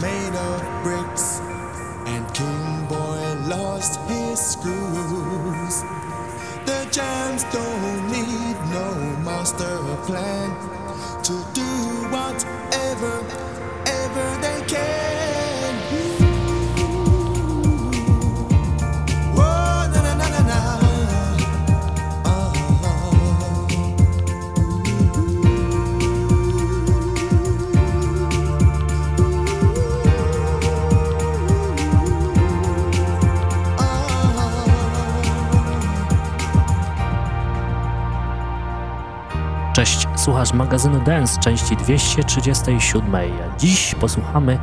made of bricks. And King Boy lost his słuchasz magazynu Dance części 237. Dziś posłuchamy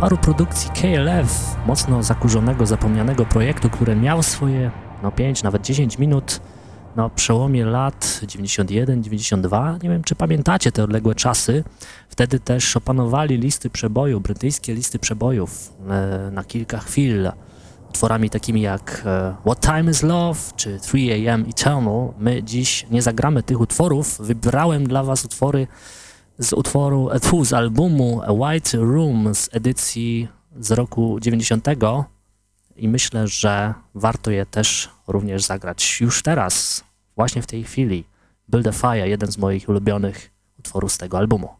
paru produkcji KLF, mocno zakurzonego, zapomnianego projektu, który miał swoje no 5, nawet 10 minut na przełomie lat 91-92. Nie wiem, czy pamiętacie te odległe czasy. Wtedy też opanowali listy przeboju, brytyjskie listy przebojów e, na kilka chwil utworami takimi jak e, What Time Is Love czy 3AM Eternal. My dziś nie zagramy tych utworów. Wybrałem dla was utwory z utworu, e, z albumu A White Room z edycji z roku 90 i myślę, że warto je też również zagrać już teraz, właśnie w tej chwili. Build a Fire, jeden z moich ulubionych utworów z tego albumu.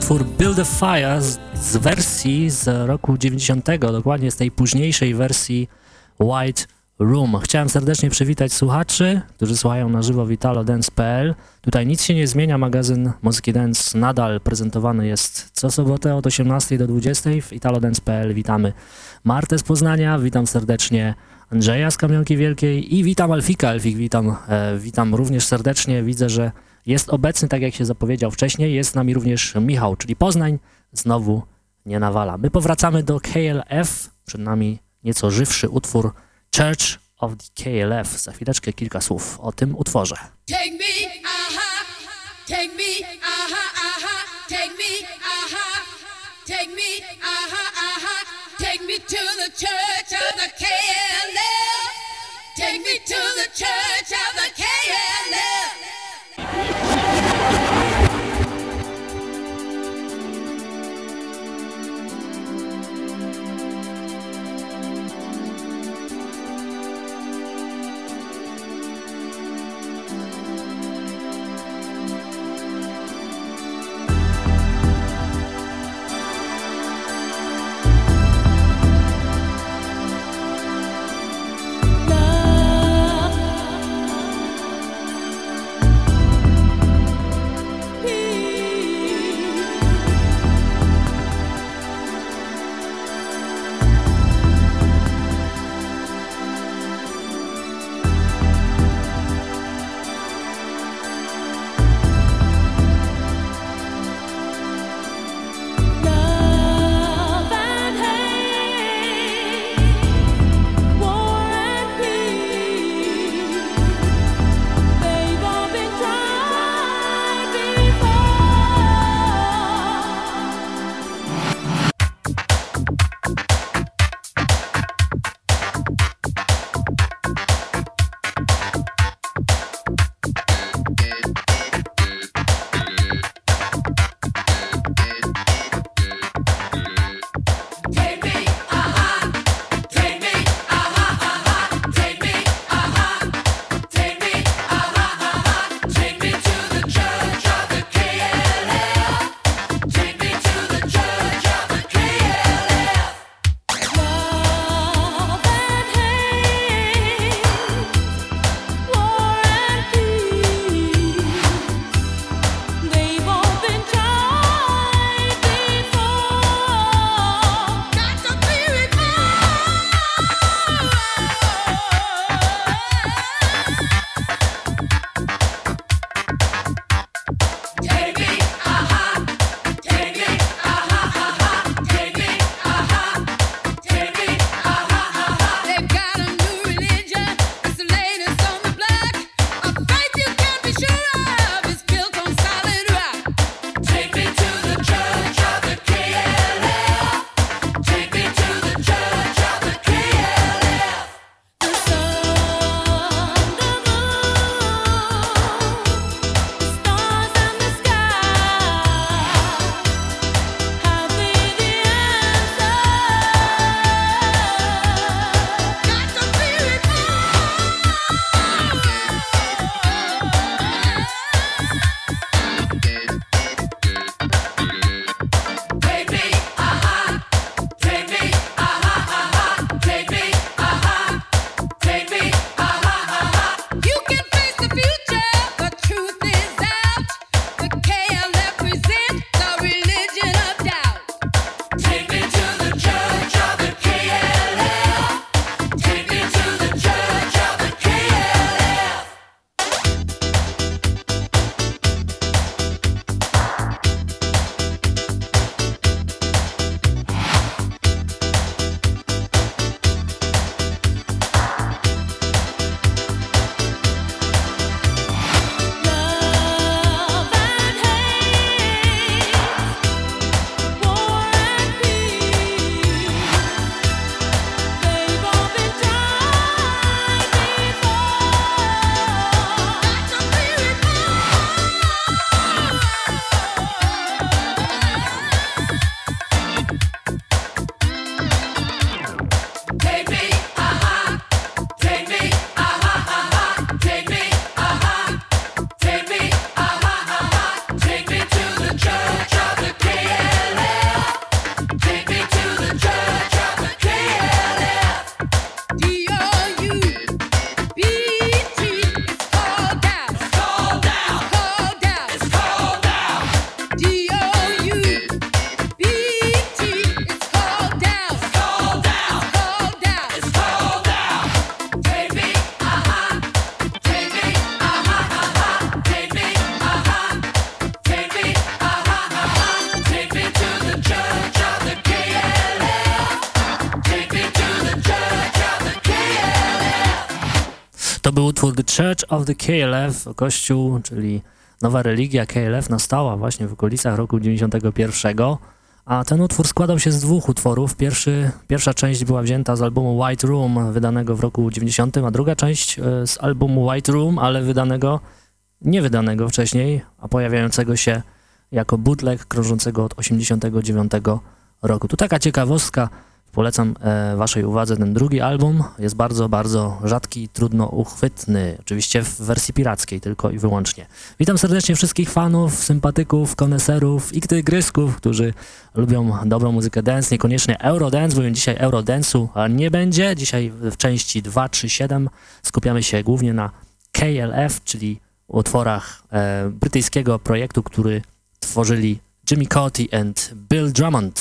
Utwór Build a Fire z, z, wersji z roku 90, dokładnie z tej późniejszej wersji White Room. Chciałem serdecznie przywitać słuchaczy, którzy słuchają na żywo witalodance.pl. Tutaj nic się nie zmienia, magazyn Muzyki Dance nadal prezentowany jest co sobotę od 18 do 20 w italodance.pl. Witamy Martę z Poznania, witam serdecznie Andrzeja z Kamionki Wielkiej i witam Alfika. Alfik, witam, e, witam również serdecznie. Widzę, że jest obecny, tak jak się zapowiedział wcześniej, jest z nami również Michał, czyli Poznań znowu nie nawala. My powracamy do KLF, przed nami nieco żywszy utwór Church of the KLF. Za chwileczkę kilka słów o tym utworze. Take me, aha, take me, aha, aha, take me, aha, take me, aha, aha, take me to the church of the KLF. Take me to the church of the KLF. Yeah. To był utwór The Church of the KLF, Kościół, czyli nowa religia KLF nastała właśnie w okolicach roku 91, a ten utwór składał się z dwóch utworów. Pierwszy, pierwsza część była wzięta z albumu White Room, wydanego w roku 90, a druga część e, z albumu White Room, ale wydanego, nie wydanego wcześniej, a pojawiającego się jako bootleg krążącego od 89 roku. Tu taka ciekawostka, Polecam e, waszej uwadze ten drugi album. Jest bardzo, bardzo rzadki i trudno uchwytny. Oczywiście w wersji pirackiej tylko i wyłącznie. Witam serdecznie wszystkich fanów, sympatyków, koneserów i tygrysków, którzy lubią dobrą muzykę dance, niekoniecznie Eurodance, bowiem dzisiaj Eurodance'u nie będzie. Dzisiaj w części 2, 3, 7 skupiamy się głównie na KLF, czyli utworach e, brytyjskiego projektu, który tworzyli Jimmy Cauty and Bill Drummond.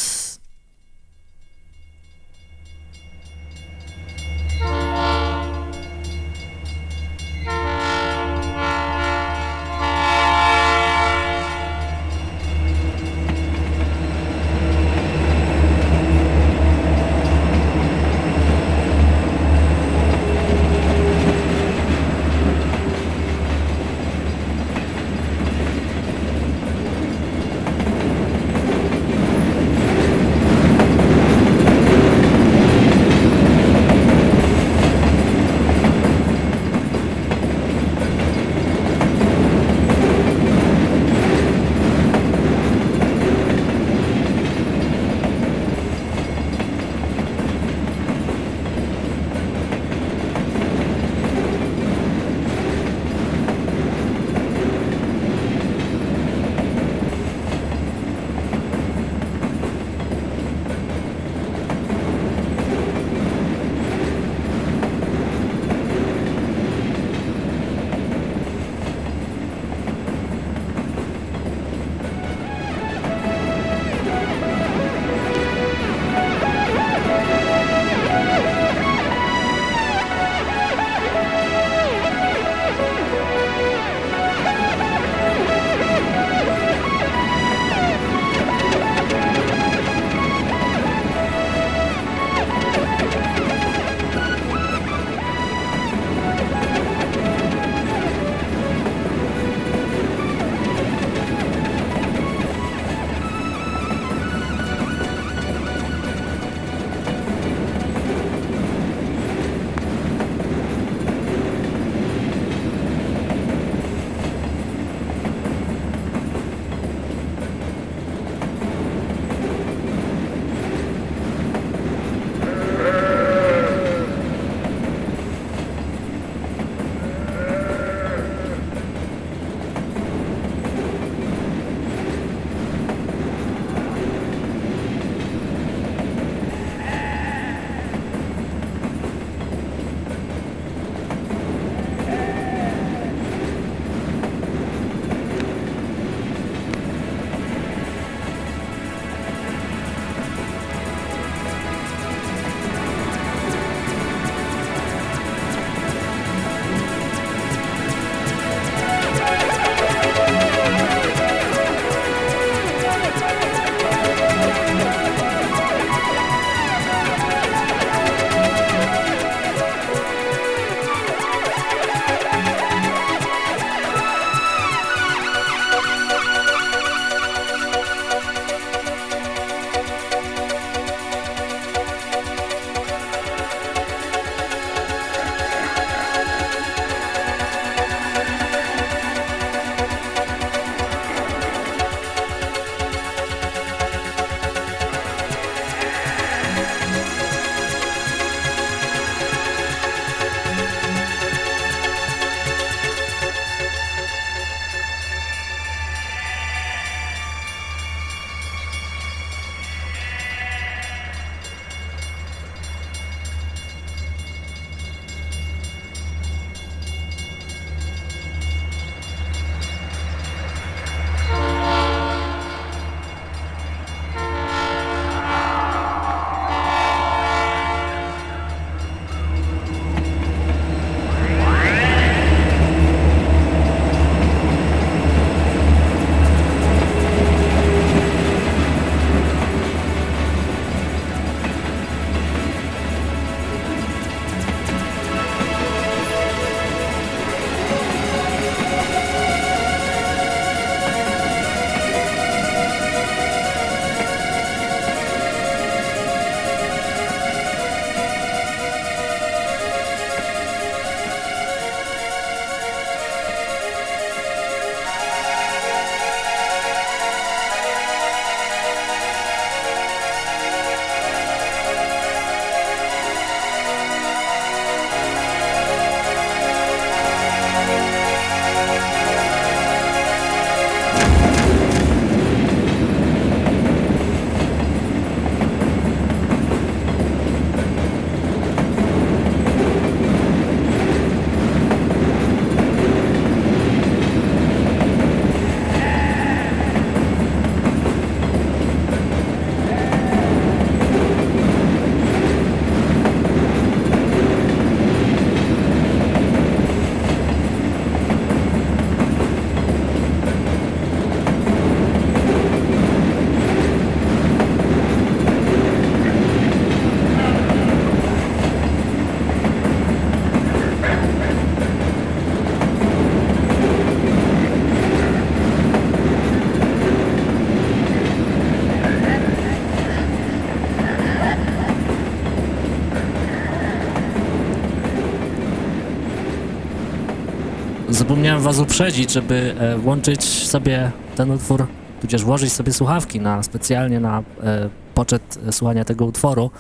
Zapomniałem was uprzedzić, żeby e, włączyć sobie ten utwór, tudzież włożyć sobie słuchawki na specjalnie na e, poczet słuchania tego utworu.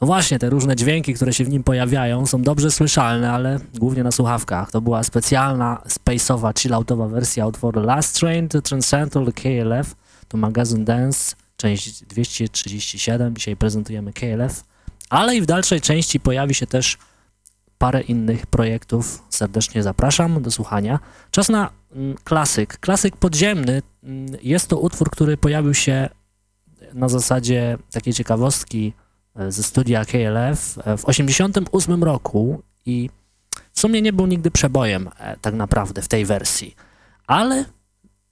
No właśnie, te różne dźwięki, które się w nim pojawiają, są dobrze słyszalne, ale głównie na słuchawkach. To była specjalna, space'owa, chilloutowa wersja utworu Last Train to Transcendental KLF. To magazyn Dance, część 237. Dzisiaj prezentujemy KLF. Ale i w dalszej części pojawi się też parę innych projektów. Serdecznie zapraszam do słuchania. Czas na mm, klasyk. Klasyk podziemny mm, jest to utwór, który pojawił się na zasadzie takiej ciekawostki e, ze studia KLF e, w 1988 roku i w sumie nie był nigdy przebojem e, tak naprawdę w tej wersji, ale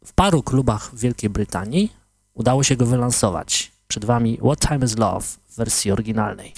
w paru klubach w Wielkiej Brytanii udało się go wylansować. Przed wami What Time Is Love w wersji oryginalnej.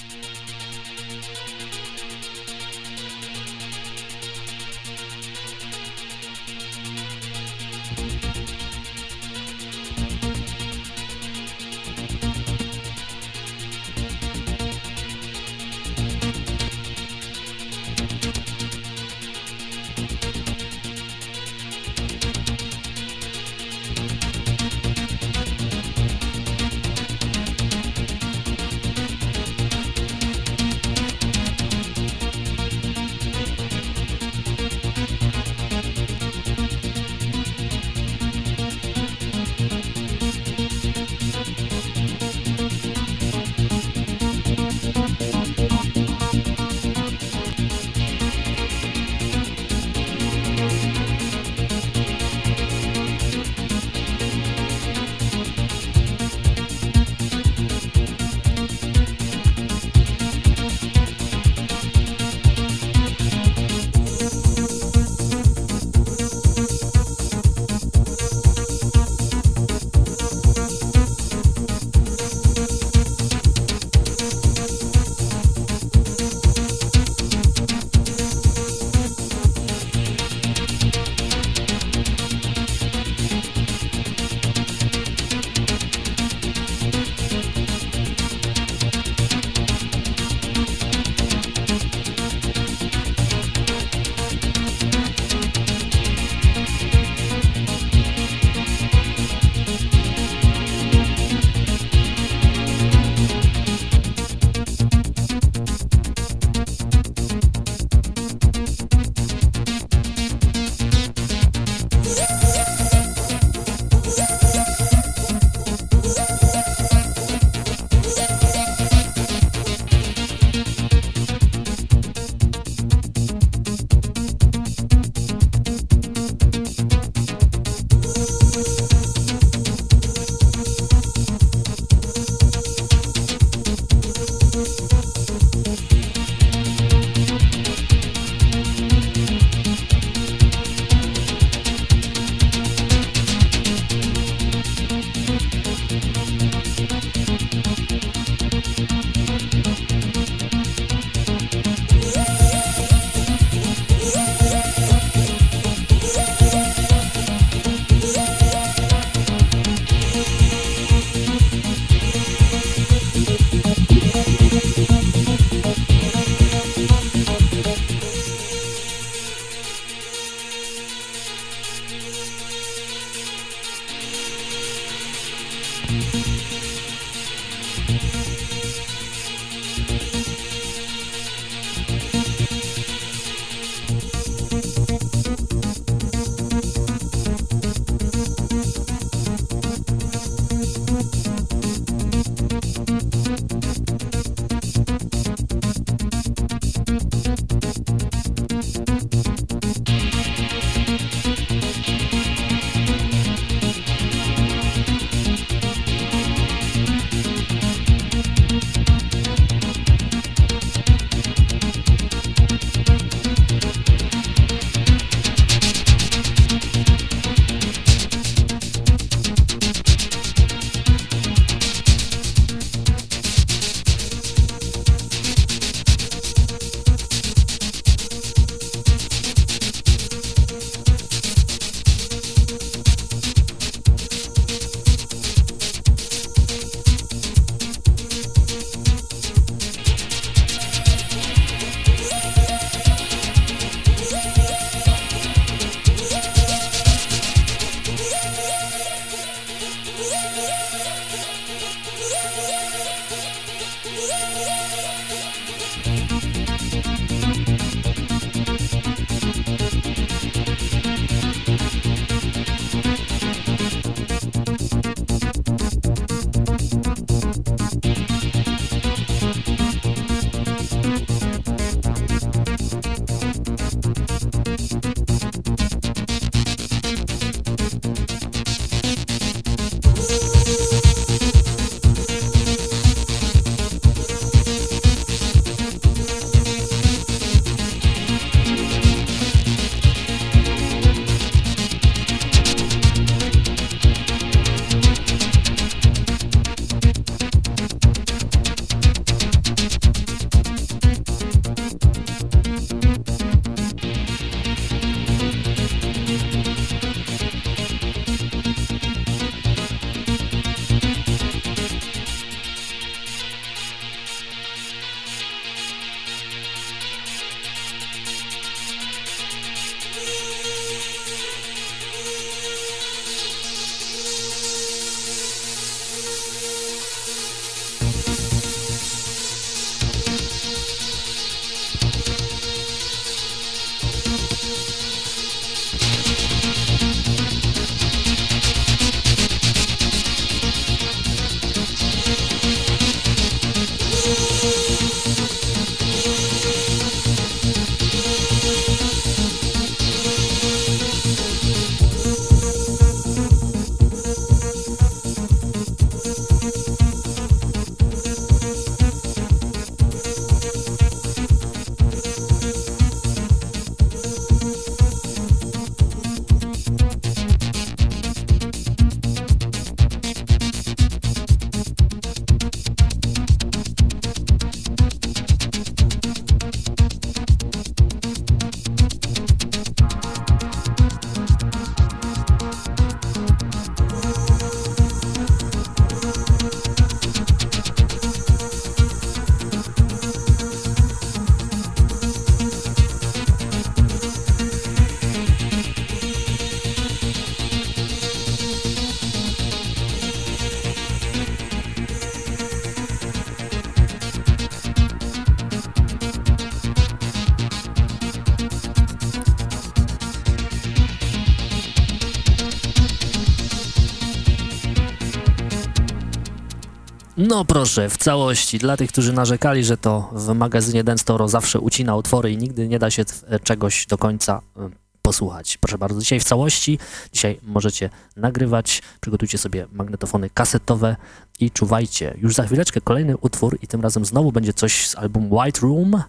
No proszę, w całości. Dla tych, którzy narzekali, że to w magazynie Dance Toro zawsze ucina utwory i nigdy nie da się czegoś do końca y, posłuchać. Proszę bardzo, dzisiaj w całości. Dzisiaj możecie nagrywać, przygotujcie sobie magnetofony kasetowe i czuwajcie. Już za chwileczkę kolejny utwór i tym razem znowu będzie coś z albumu White Room,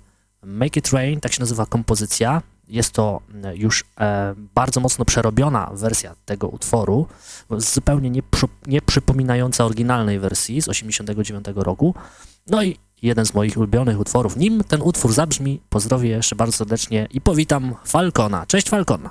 Make It Rain, tak się nazywa kompozycja. Jest to e, już e, bardzo mocno przerobiona wersja tego utworu, zupełnie nie, nie przypominająca oryginalnej wersji z 1989 roku. No i jeden z moich ulubionych utworów. Nim ten utwór zabrzmi, pozdrowię jeszcze bardzo serdecznie i powitam Falcona. Cześć Falcon!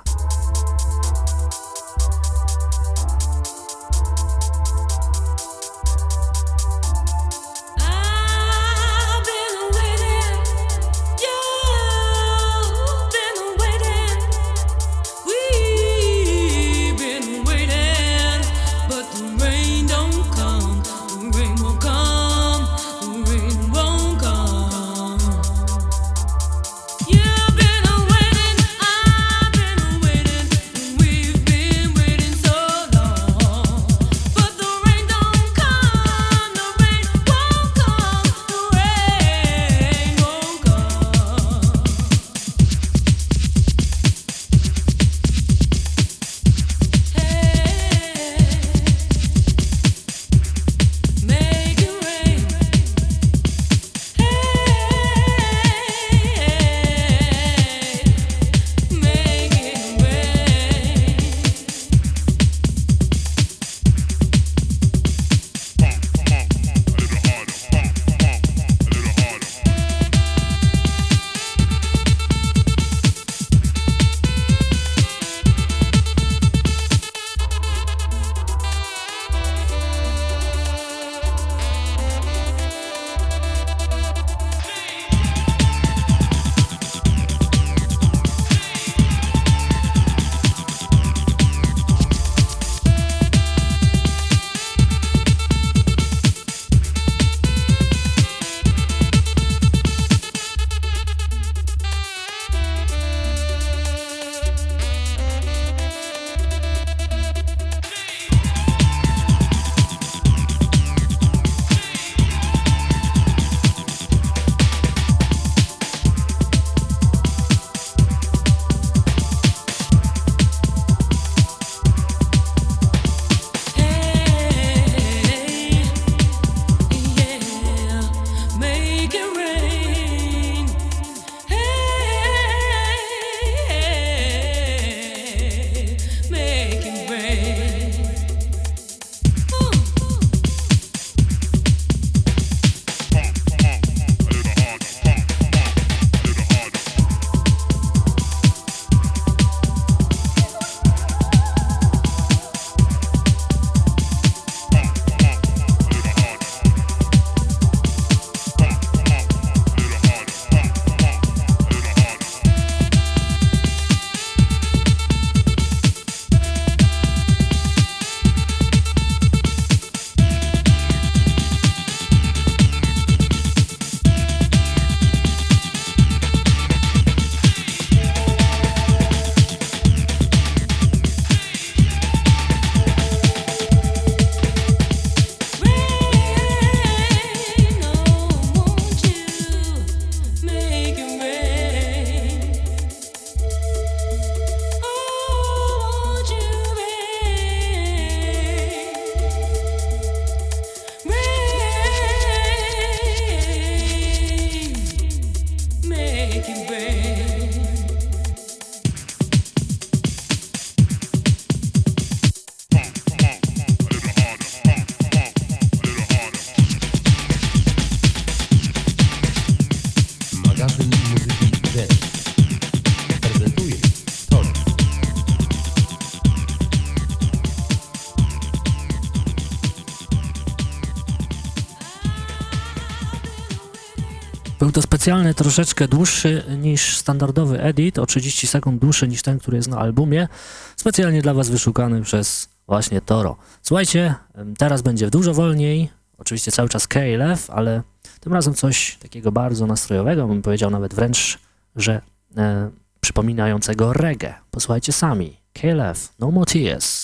Specjalny, troszeczkę dłuższy niż standardowy edit, o 30 sekund dłuższy niż ten, który jest na albumie, specjalnie dla Was wyszukany przez właśnie Toro. Słuchajcie, teraz będzie dużo wolniej, oczywiście cały czas KLF, ale tym razem coś takiego bardzo nastrojowego, bym powiedział nawet wręcz, że e, przypominającego reggae. Posłuchajcie sami. KLF, No More Tears.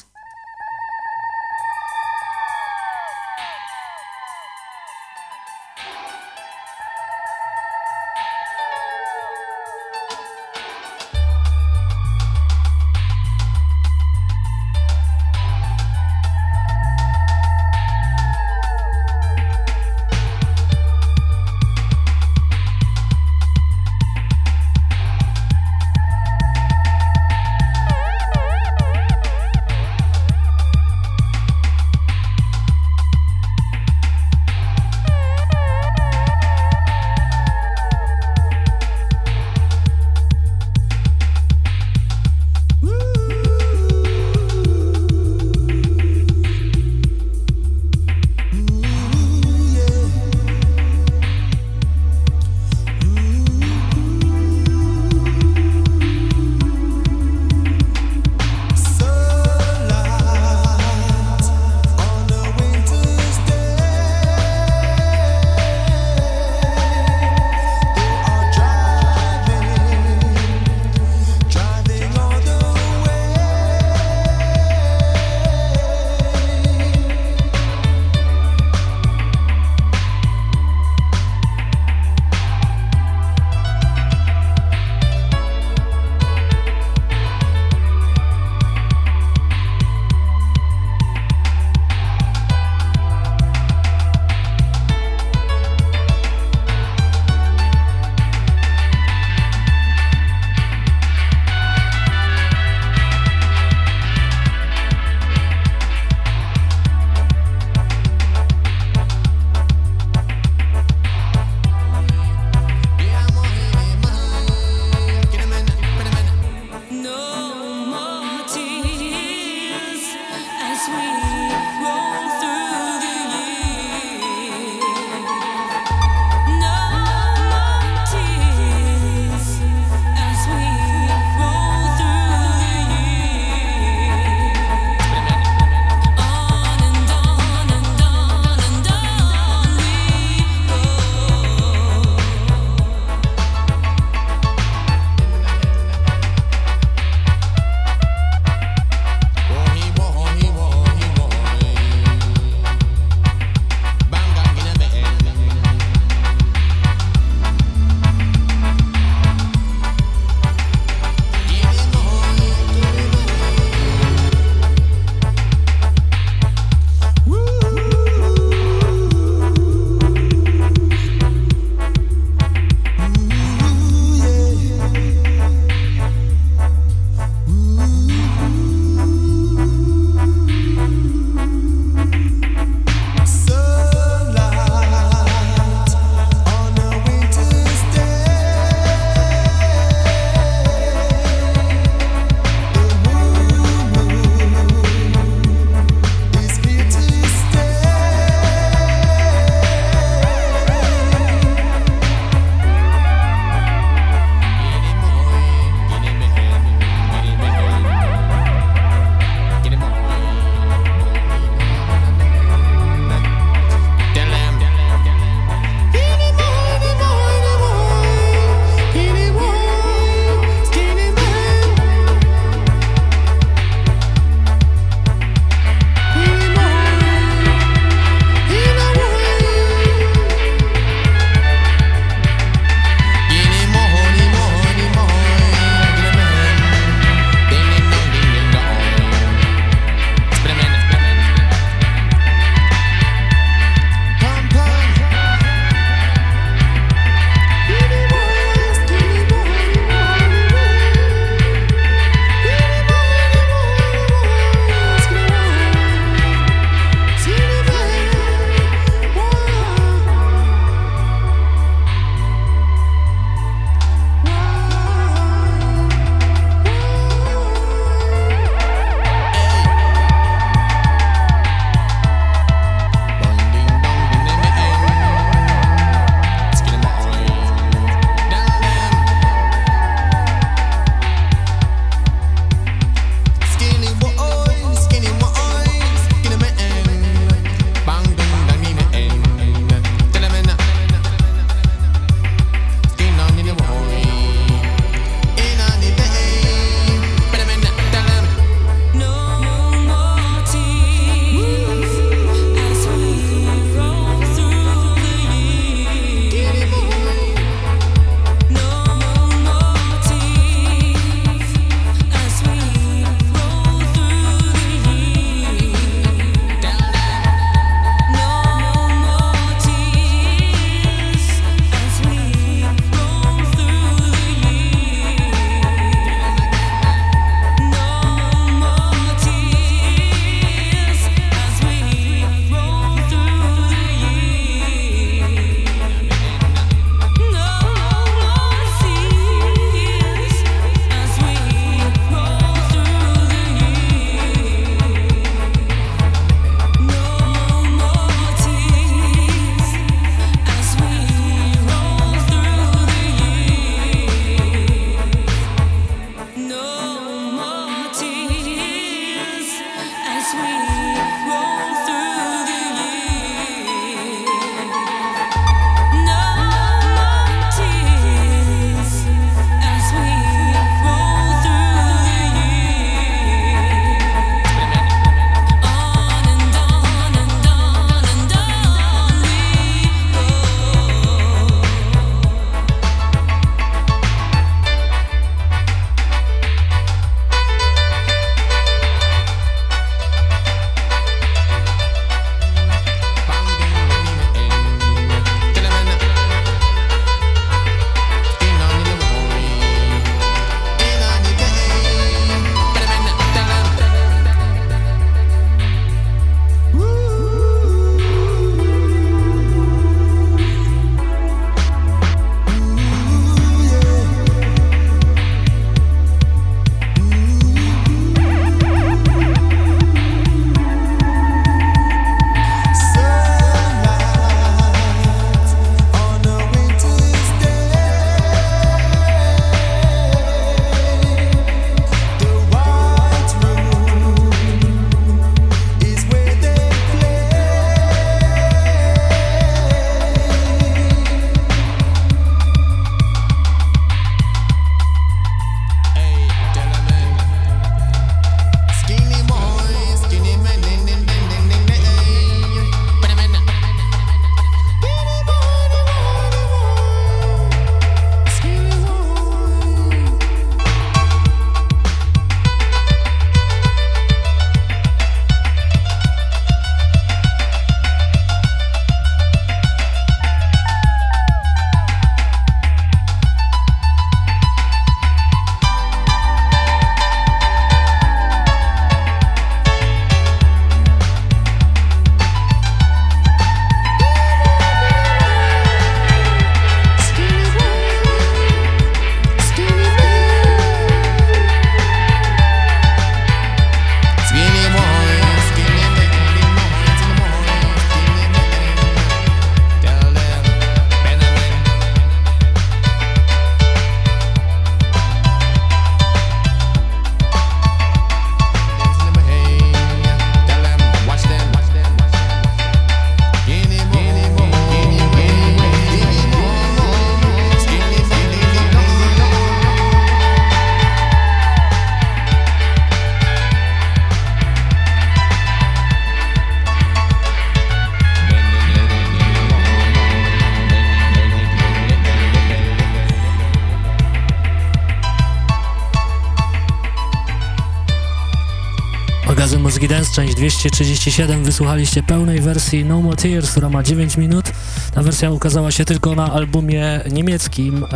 237. Wysłuchaliście pełnej wersji No More Tears, która ma 9 minut. Ta wersja ukazała się tylko na albumie niemieckim e,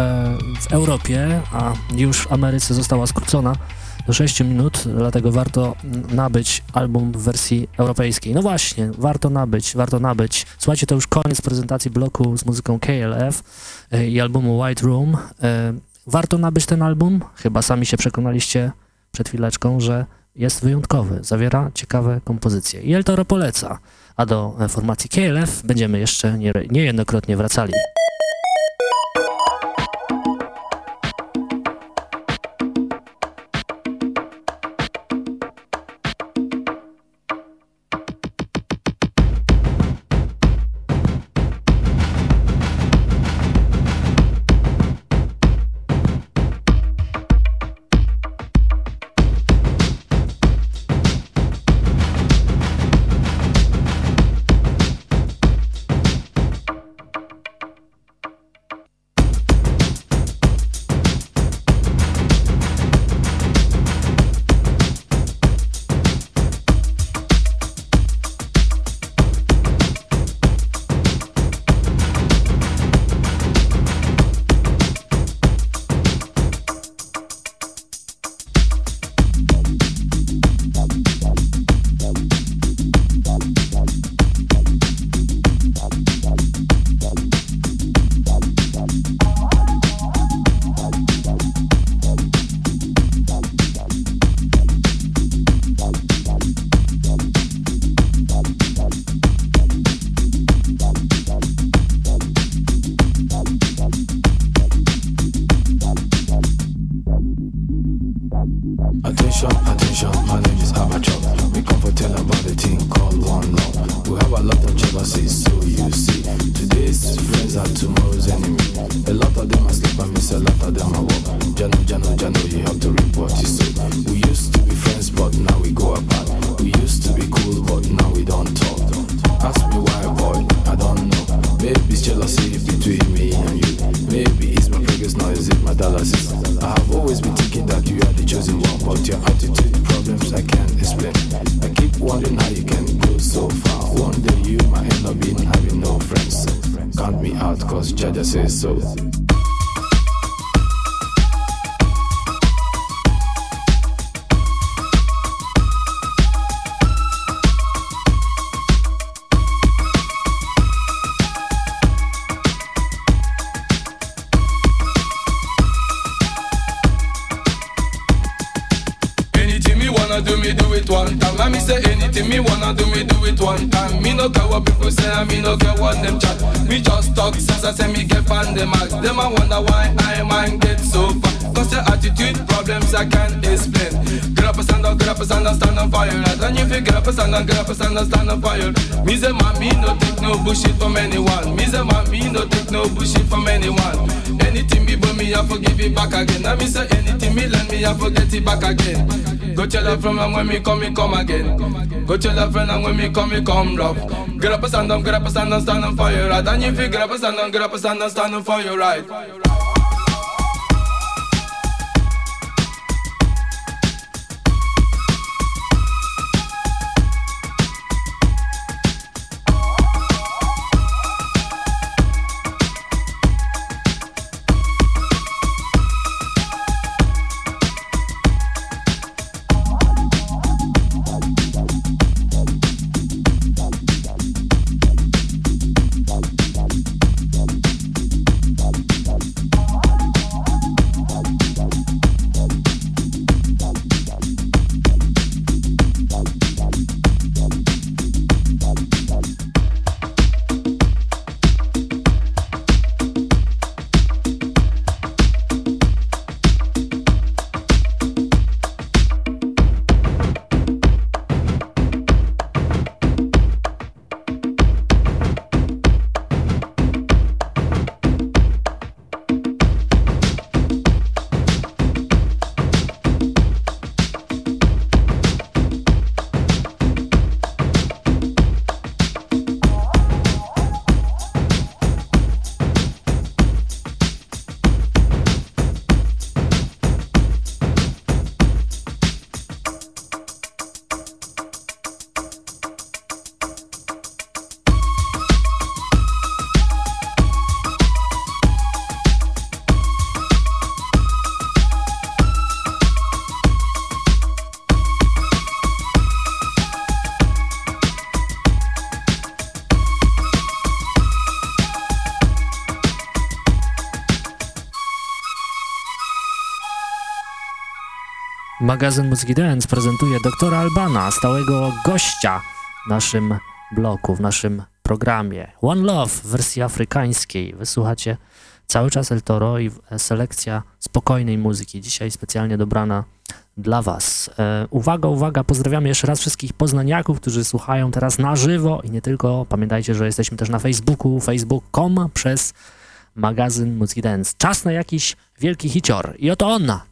w Europie, a już w Ameryce została skrócona do 6 minut, dlatego warto nabyć album w wersji europejskiej. No właśnie, warto nabyć, warto nabyć. Słuchajcie, to już koniec prezentacji bloku z muzyką KLF e, i albumu White Room. E, warto nabyć ten album? Chyba sami się przekonaliście przed chwileczką, że jest wyjątkowy, zawiera ciekawe kompozycje. I El Toro poleca, a do formacji KLF będziemy jeszcze nie, niejednokrotnie wracali. Come, me come again. Go tell a friend and when me come, me come rough. Get up a stand up, get up a stand up, stand up for your right. And if you get up a stand up, get up a stand up, stand up for your right. Magazyn Muzyki Dance prezentuje doktora Albana, stałego gościa w naszym bloku, w naszym programie. One Love w wersji afrykańskiej. Wysłuchacie cały czas El Toro i selekcja spokojnej muzyki. Dzisiaj specjalnie dobrana dla Was. E, uwaga, uwaga, pozdrawiamy jeszcze raz wszystkich poznaniaków, którzy słuchają teraz na żywo i nie tylko. Pamiętajcie, że jesteśmy też na Facebooku, facebook.com przez magazyn Muzyki Dance. Czas na jakiś wielki hicior. I oto ona,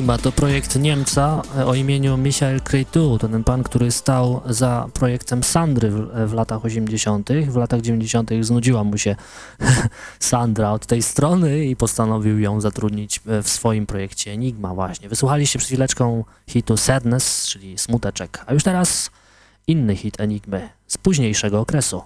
Enigma to projekt Niemca e, o imieniu Michael Cretu. To ten pan, który stał za projektem Sandry w, w latach 80. W latach 90. znudziła mu się Sandra od tej strony i postanowił ją zatrudnić e, w swoim projekcie Enigma właśnie. Wysłuchaliście przed chwileczką hitu Sadness, czyli Smuteczek. A już teraz inny hit Enigmy z późniejszego okresu.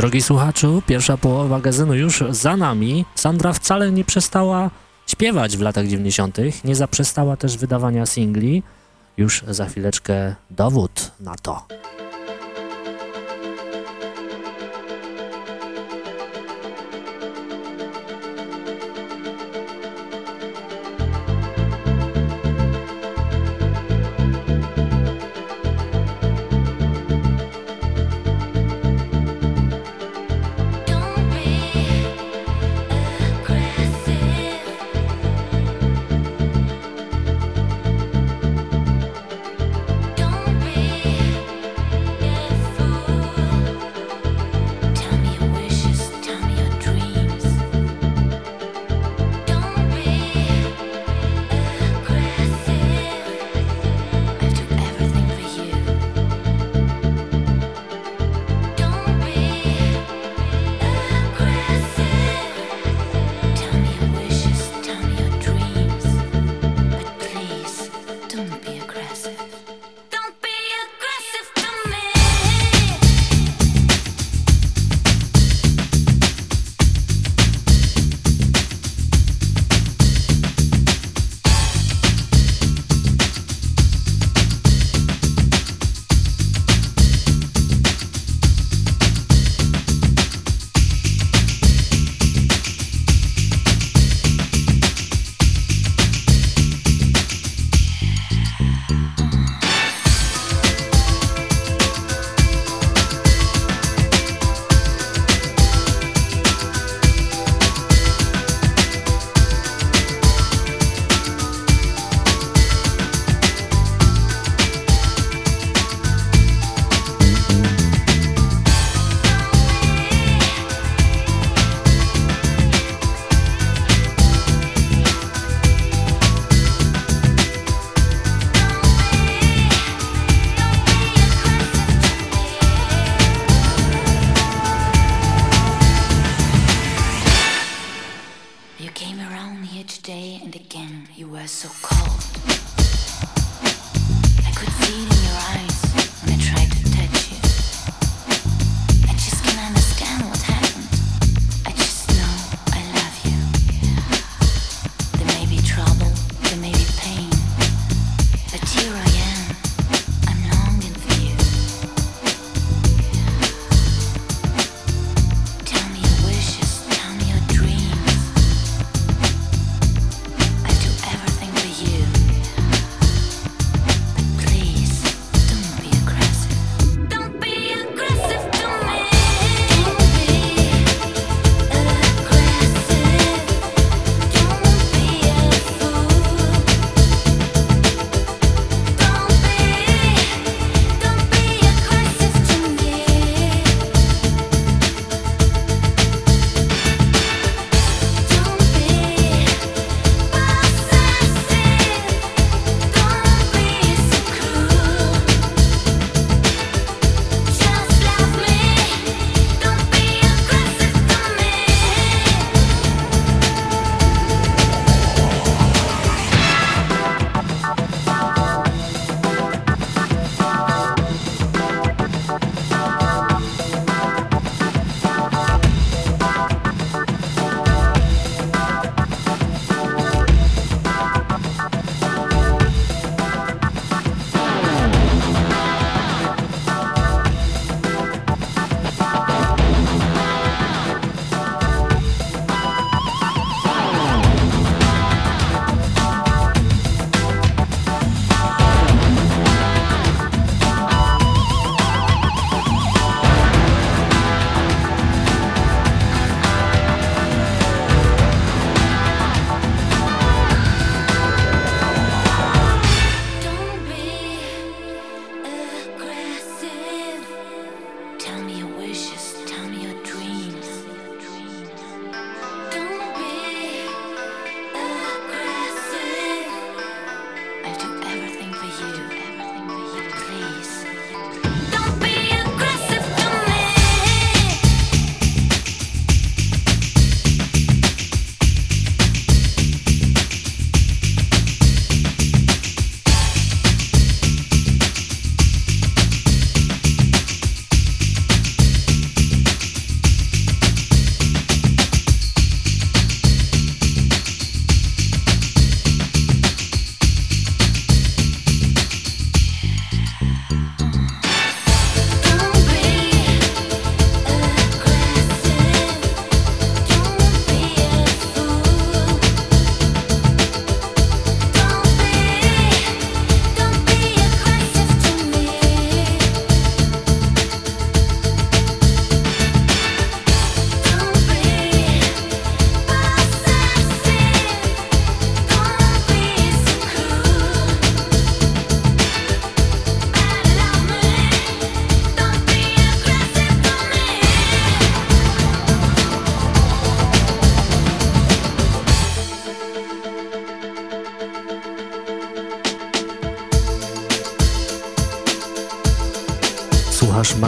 Drogi słuchaczu, pierwsza połowa magazynu już za nami. Sandra wcale nie przestała śpiewać w latach 90., nie zaprzestała też wydawania singli. Już za chwileczkę dowód na to.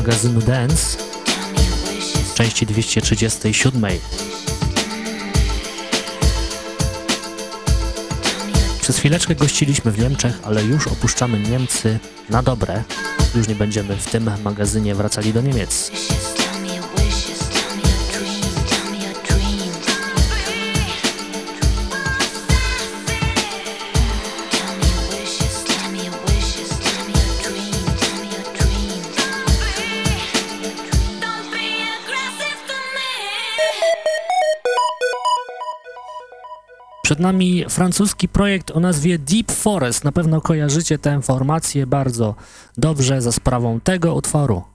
Magazynu Dance części 237. Przez chwileczkę gościliśmy w Niemczech, ale już opuszczamy Niemcy na dobre. Już nie będziemy w tym magazynie wracali do Niemiec. Nami francuski projekt o nazwie Deep Forest. Na pewno kojarzycie tę formację bardzo dobrze za sprawą tego utworu.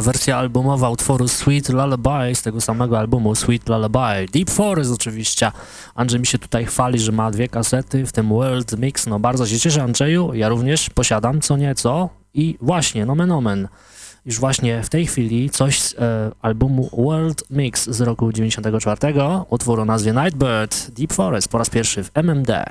Wersja albumowa utworu Sweet Lullaby z tego samego albumu Sweet Lullaby. Deep Forest oczywiście. Andrzej mi się tutaj chwali, że ma dwie kasety, w tym World Mix. No bardzo się cieszę Andrzeju, ja również posiadam co nieco i właśnie, nomen omen. już właśnie w tej chwili coś z e, albumu World Mix z roku 94, utwór o nazwie Nightbird, Deep Forest po raz pierwszy w MMD.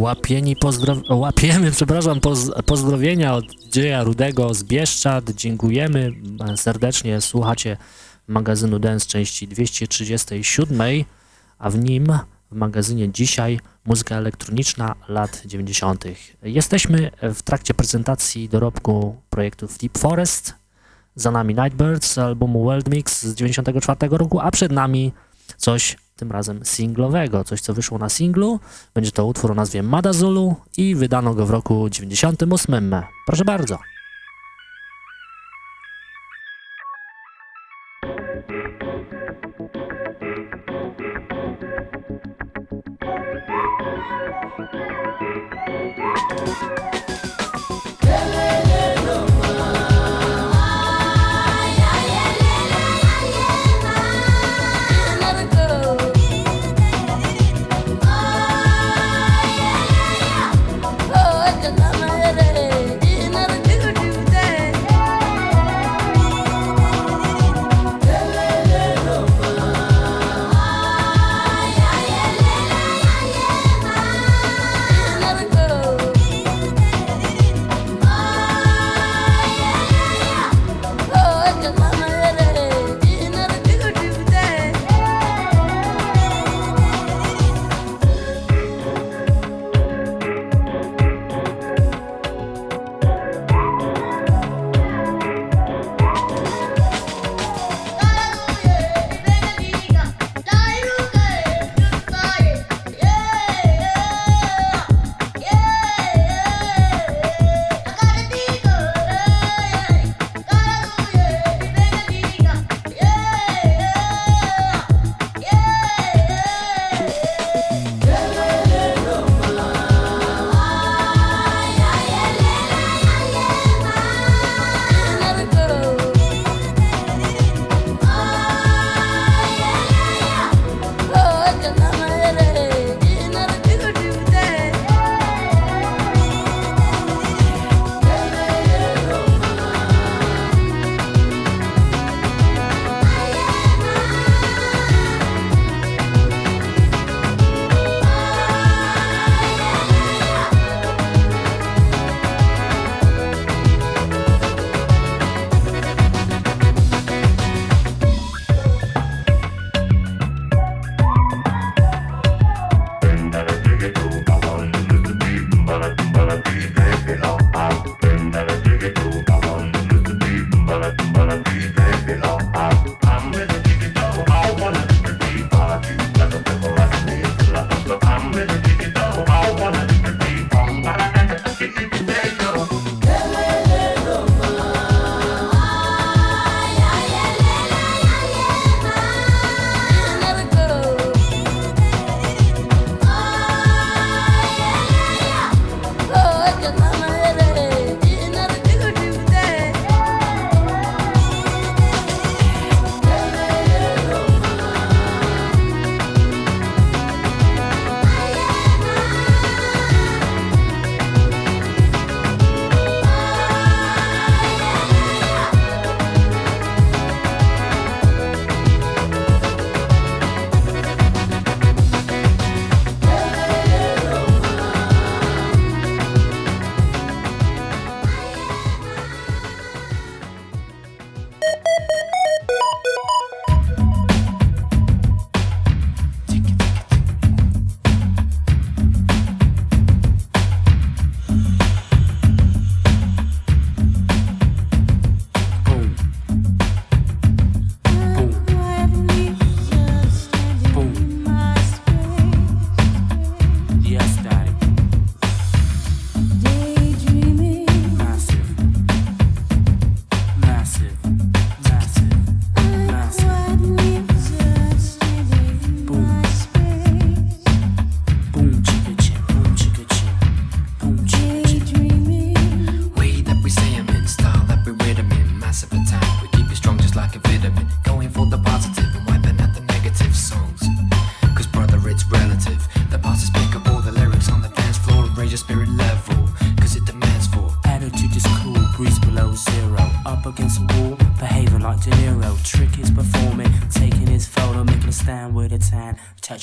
Łapieni pozdro- łapiemy, przepraszam, poz pozdrowienia od dzieja Rudego z Bieszczad. Dziękujemy serdecznie. Słuchacie magazynu Dance części 237, a w nim w magazynie dzisiaj muzyka elektroniczna lat 90. Jesteśmy w trakcie prezentacji dorobku projektu Deep Forest. Za nami Nightbirds z albumu World Mix z 94 roku, a przed nami coś tym razem singlowego, coś co wyszło na singlu. Będzie to utwór o nazwie Mada Zulu i wydano go w roku 98. Proszę bardzo.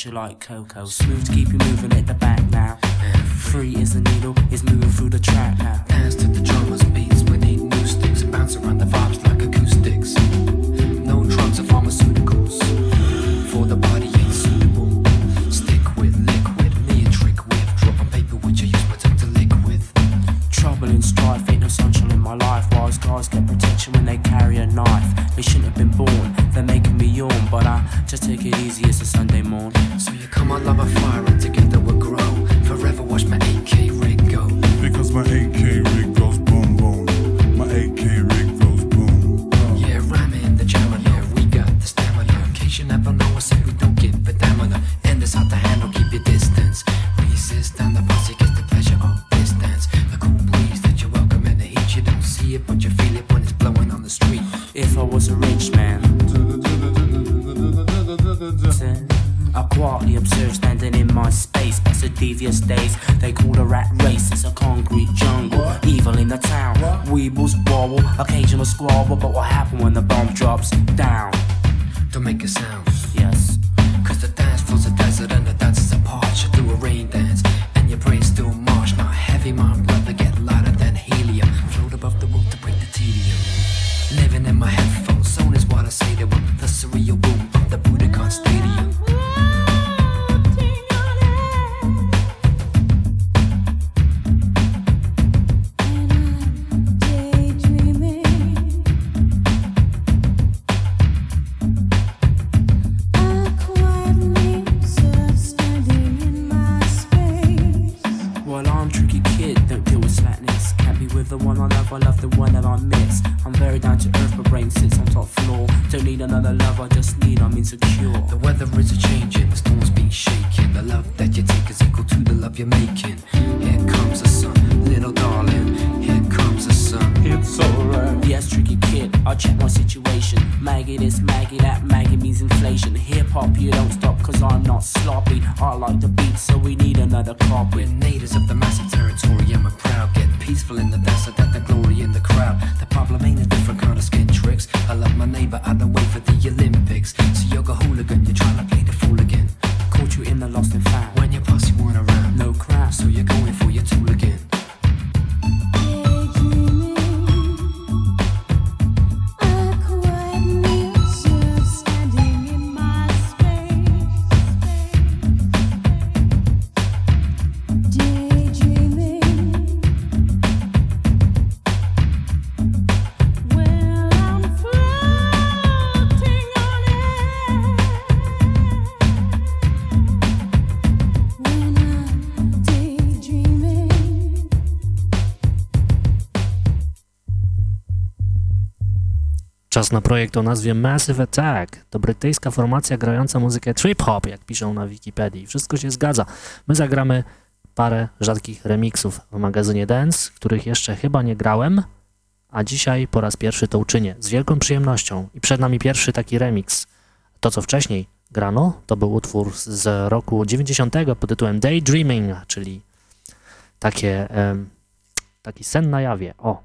You like Coco. Smooth to keep you moving Czas na projekt o nazwie Massive Attack. To brytyjska formacja grająca muzykę trip-hop, jak piszą na Wikipedii. Wszystko się zgadza. My zagramy parę rzadkich remixów w magazynie Dance, których jeszcze chyba nie grałem, a dzisiaj po raz pierwszy to uczynię z wielką przyjemnością. I przed nami pierwszy taki remix. To, co wcześniej grano, to był utwór z roku 90 pod tytułem Daydreaming, czyli takie, taki sen na jawie. O!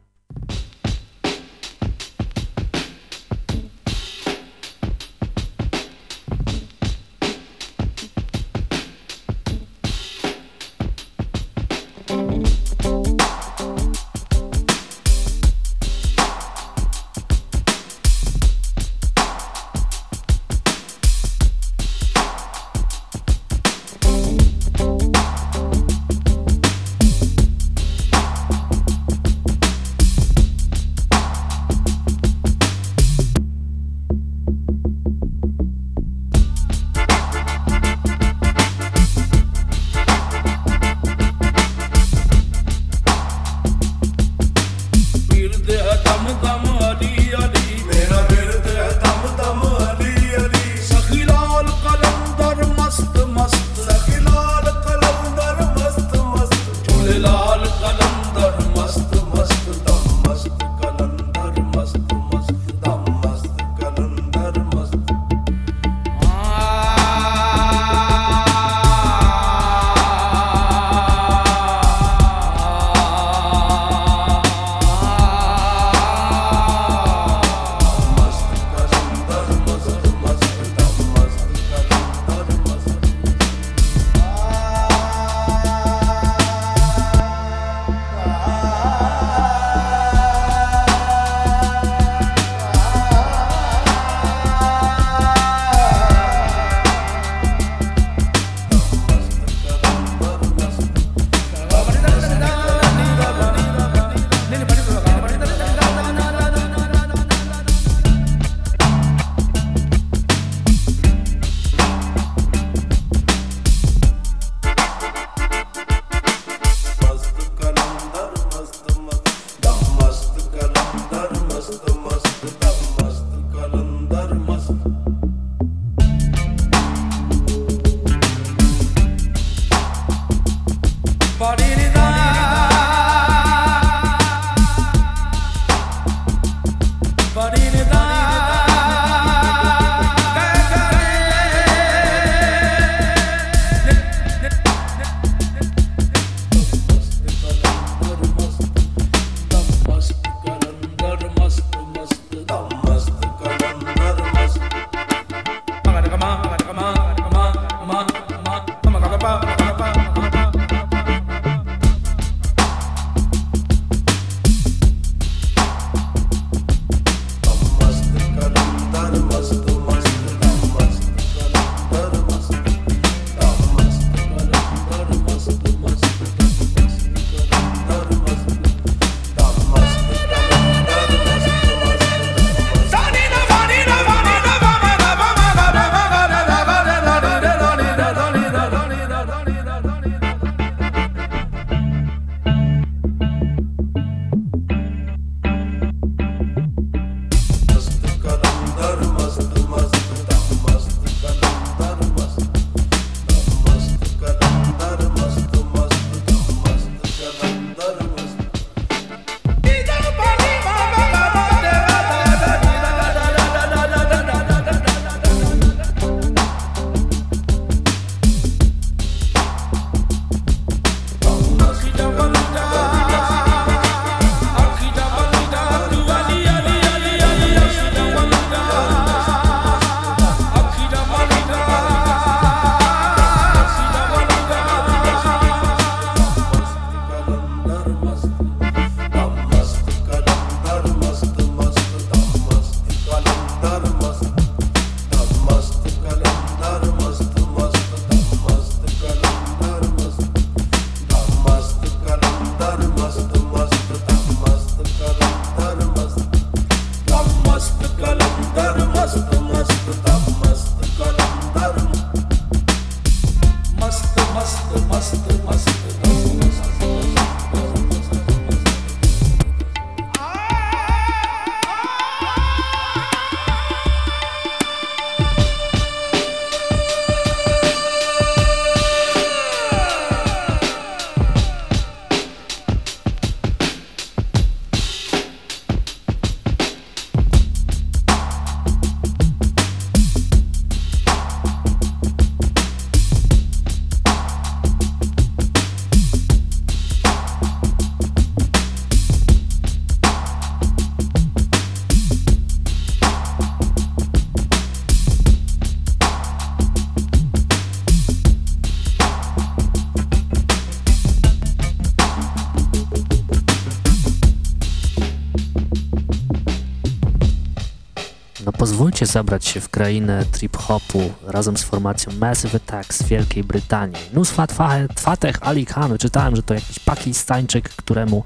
Pozwólcie zabrać się w krainę trip-hopu razem z formacją Massive Attack z Wielkiej Brytanii. Nusfat Fateh Ali Khan, czytałem, że to jakiś pakistańczyk, któremu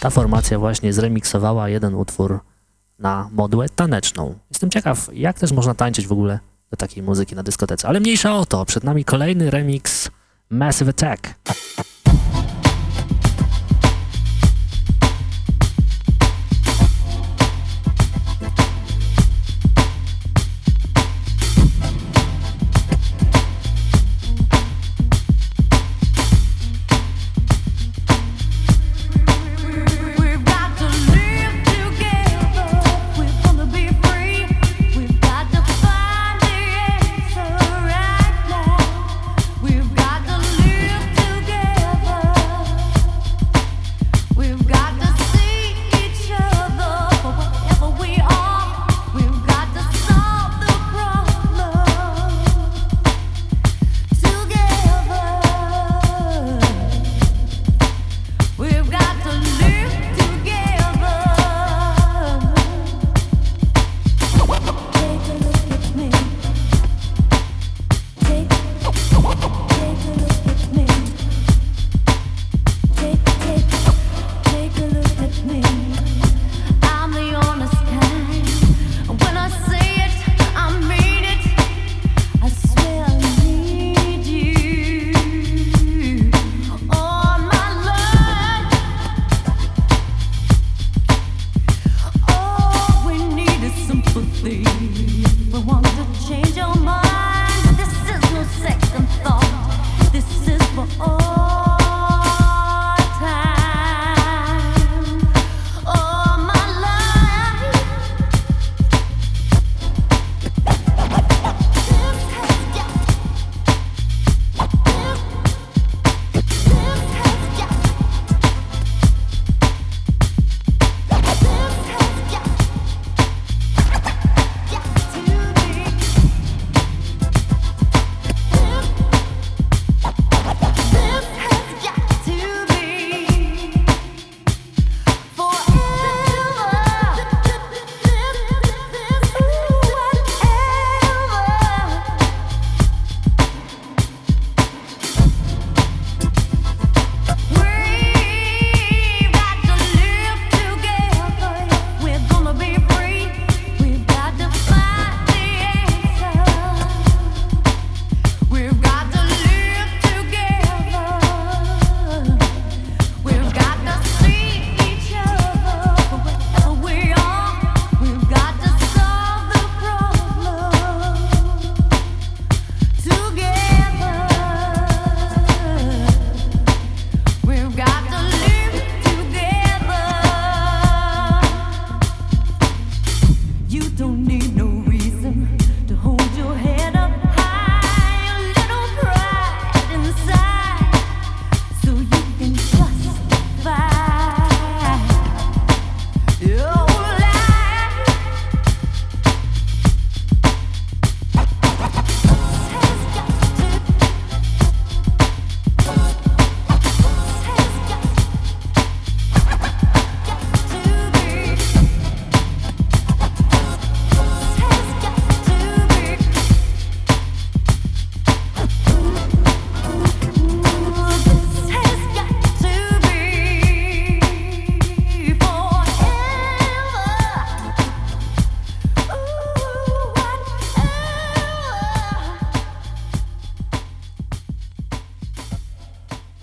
ta formacja właśnie zremiksowała jeden utwór na modłę taneczną. Jestem ciekaw, jak też można tańczyć w ogóle do takiej muzyki na dyskotece. Ale mniejsza o to, przed nami kolejny remix Massive Attack.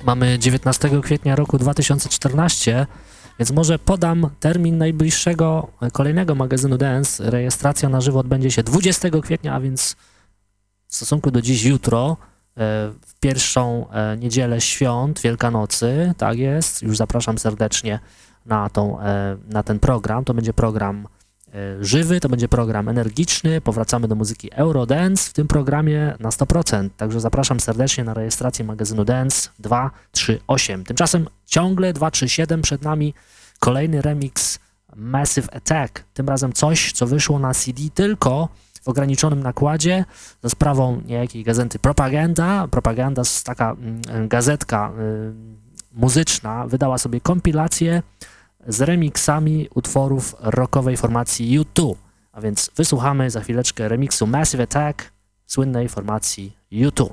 Mamy 19 kwietnia roku 2014, więc może podam termin najbliższego, kolejnego magazynu Dance. Rejestracja na żywo odbędzie się 20 kwietnia, a więc w stosunku do dziś jutro, e, w pierwszą e, niedzielę świąt Wielkanocy, tak jest, już zapraszam serdecznie na, tą, e, na ten program. To będzie program żywy, to będzie program energiczny, powracamy do muzyki Eurodance w tym programie na 100%, także zapraszam serdecznie na rejestrację magazynu Dance 238. Tymczasem ciągle 237 przed nami kolejny remix Massive Attack, tym razem coś, co wyszło na CD tylko w ograniczonym nakładzie za sprawą niejakiej gazety Propaganda. Propaganda taka mm, gazetka y, muzyczna, wydała sobie kompilację z remixami utworów rockowej formacji U2. A więc wysłuchamy za chwileczkę remiksu Massive Attack słynnej formacji U2.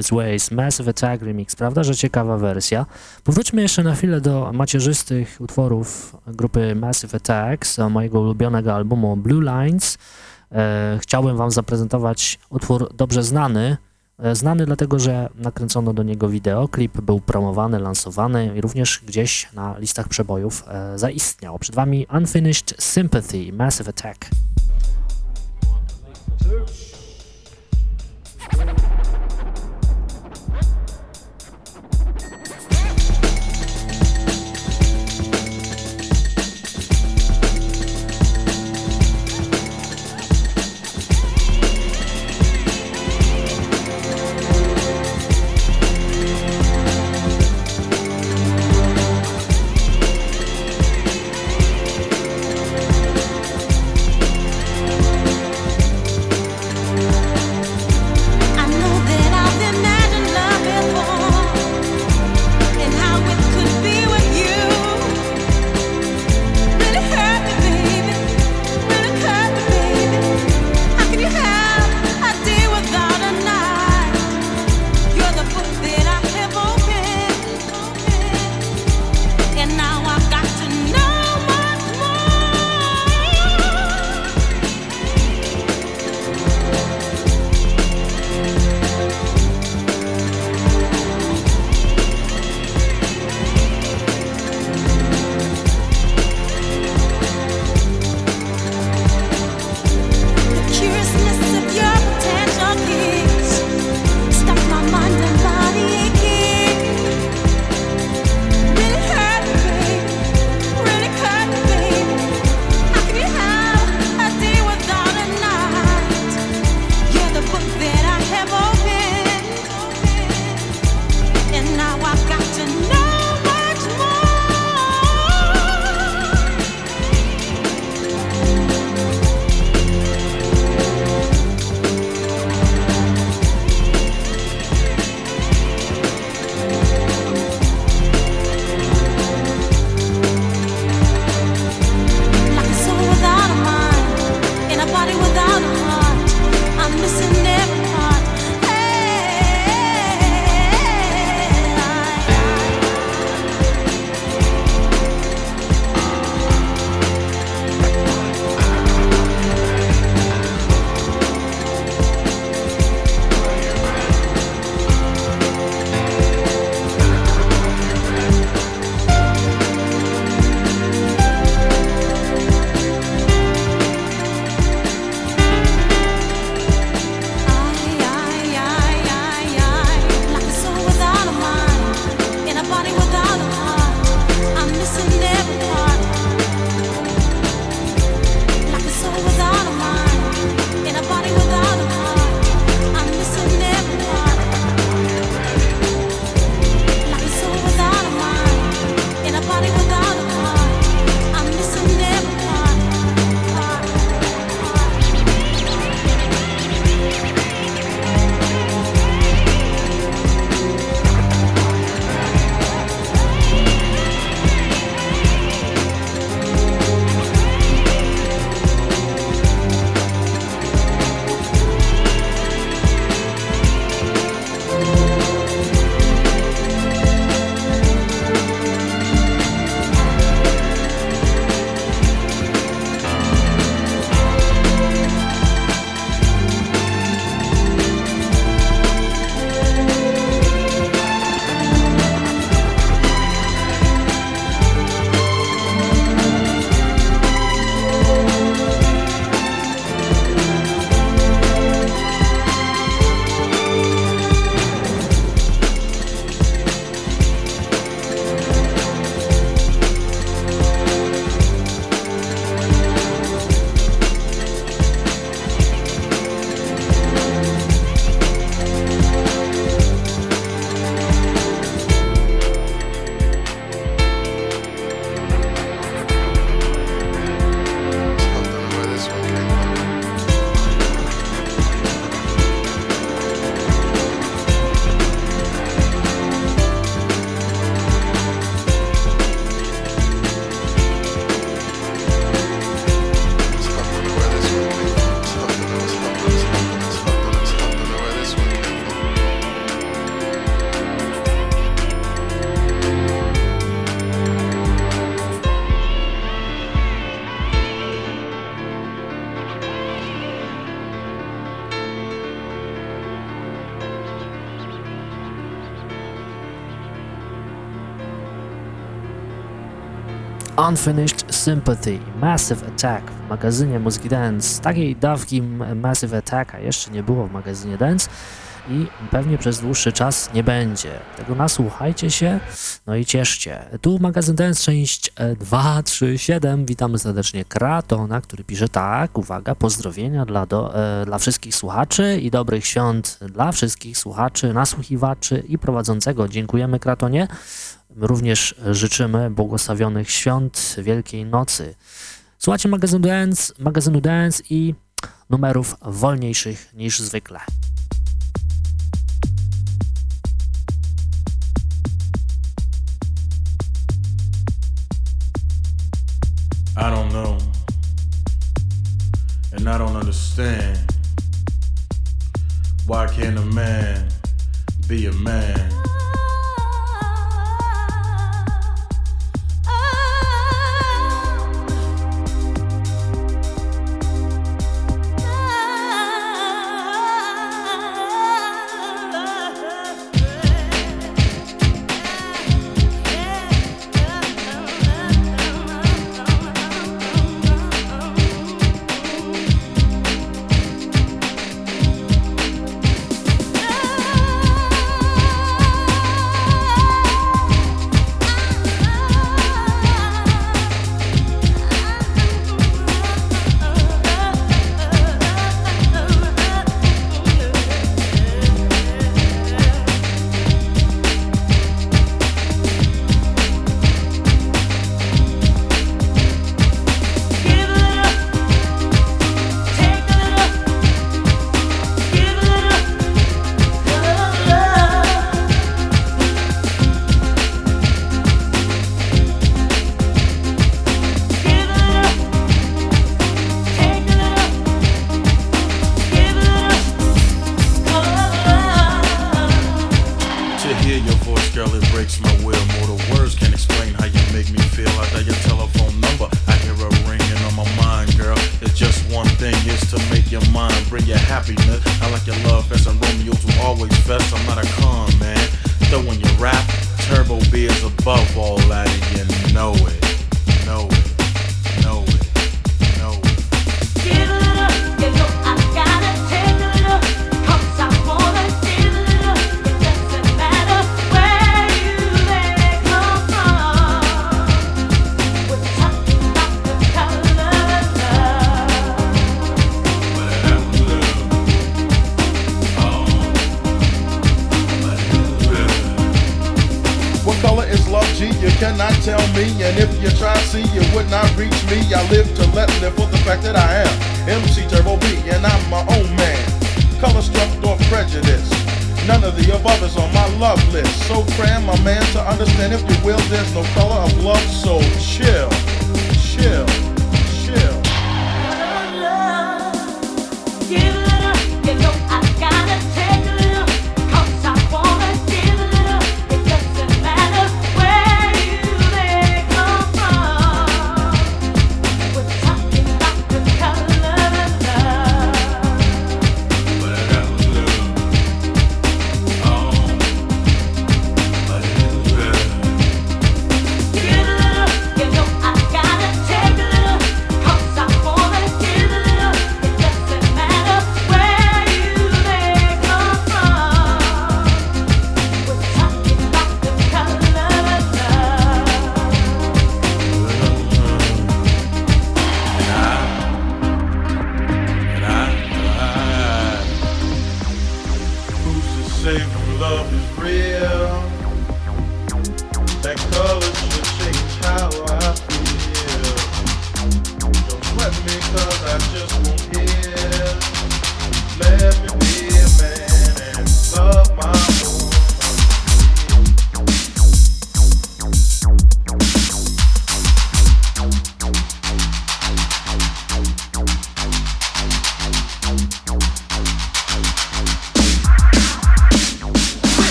Mysterious Ways, Massive Attack Remix, prawda, że ciekawa wersja. Powróćmy jeszcze na chwilę do macierzystych utworów grupy Massive Attack z mojego ulubionego albumu Blue Lines. E, chciałbym wam zaprezentować utwór dobrze znany, e, Znany dlatego, że nakręcono do niego wideo, klip był promowany, lansowany i również gdzieś na listach przebojów e, zaistniał. Przed Wami Unfinished Sympathy, Massive Attack. Unfinished Sympathy, Massive Attack w magazynie Muzyki Dance. Takiej dawki Massive Attacka jeszcze nie było w magazynie Dance i pewnie przez dłuższy czas nie będzie. Tego nasłuchajcie się, no i cieszcie. Tu magazyn Dance, część 237. Witamy serdecznie Kratona, który pisze tak, uwaga, pozdrowienia dla, do, e, dla wszystkich słuchaczy i dobrych świąt dla wszystkich słuchaczy, nasłuchiwaczy i prowadzącego. Dziękujemy Kratonie. Również życzymy błogosławionych świąt Wielkiej Nocy. Słuchajcie magazynu Dance, magazynu Dance i numerów wolniejszych niż zwykle. I don't know. And I don't understand. Why can't a man be a man?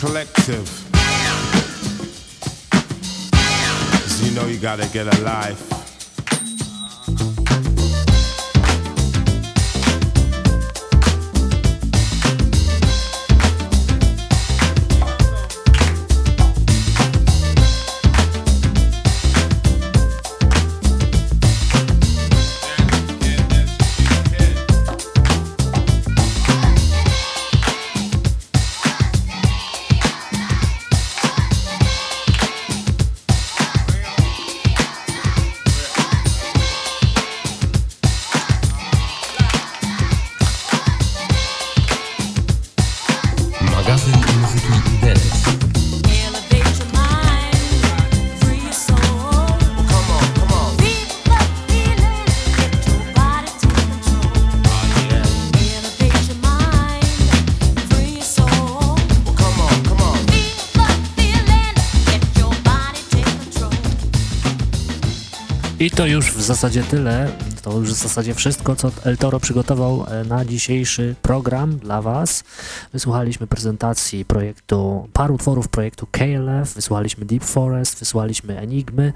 Collective. So you know you gotta get a life. To już w zasadzie tyle. To już w zasadzie wszystko, co El Toro przygotował e, na dzisiejszy program dla Was. Wysłuchaliśmy prezentacji projektu, paru utworów projektu KLF, wysłuchaliśmy Deep Forest, wysłuchaliśmy Enigmy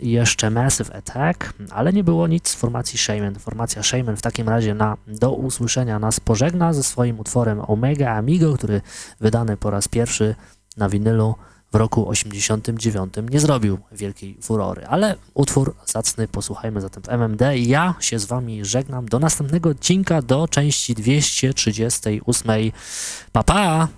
i jeszcze Massive Attack, ale nie było nic z formacji Shaman. Formacja Shaman w takim razie na do usłyszenia nas pożegna ze swoim utworem Omega Amigo, który wydany po raz pierwszy na winylu w roku 89 nie zrobił wielkiej furory, ale utwór zacny posłuchajmy zatem w MMD ja się z wami żegnam do następnego odcinka, do części 238. Pa, pa!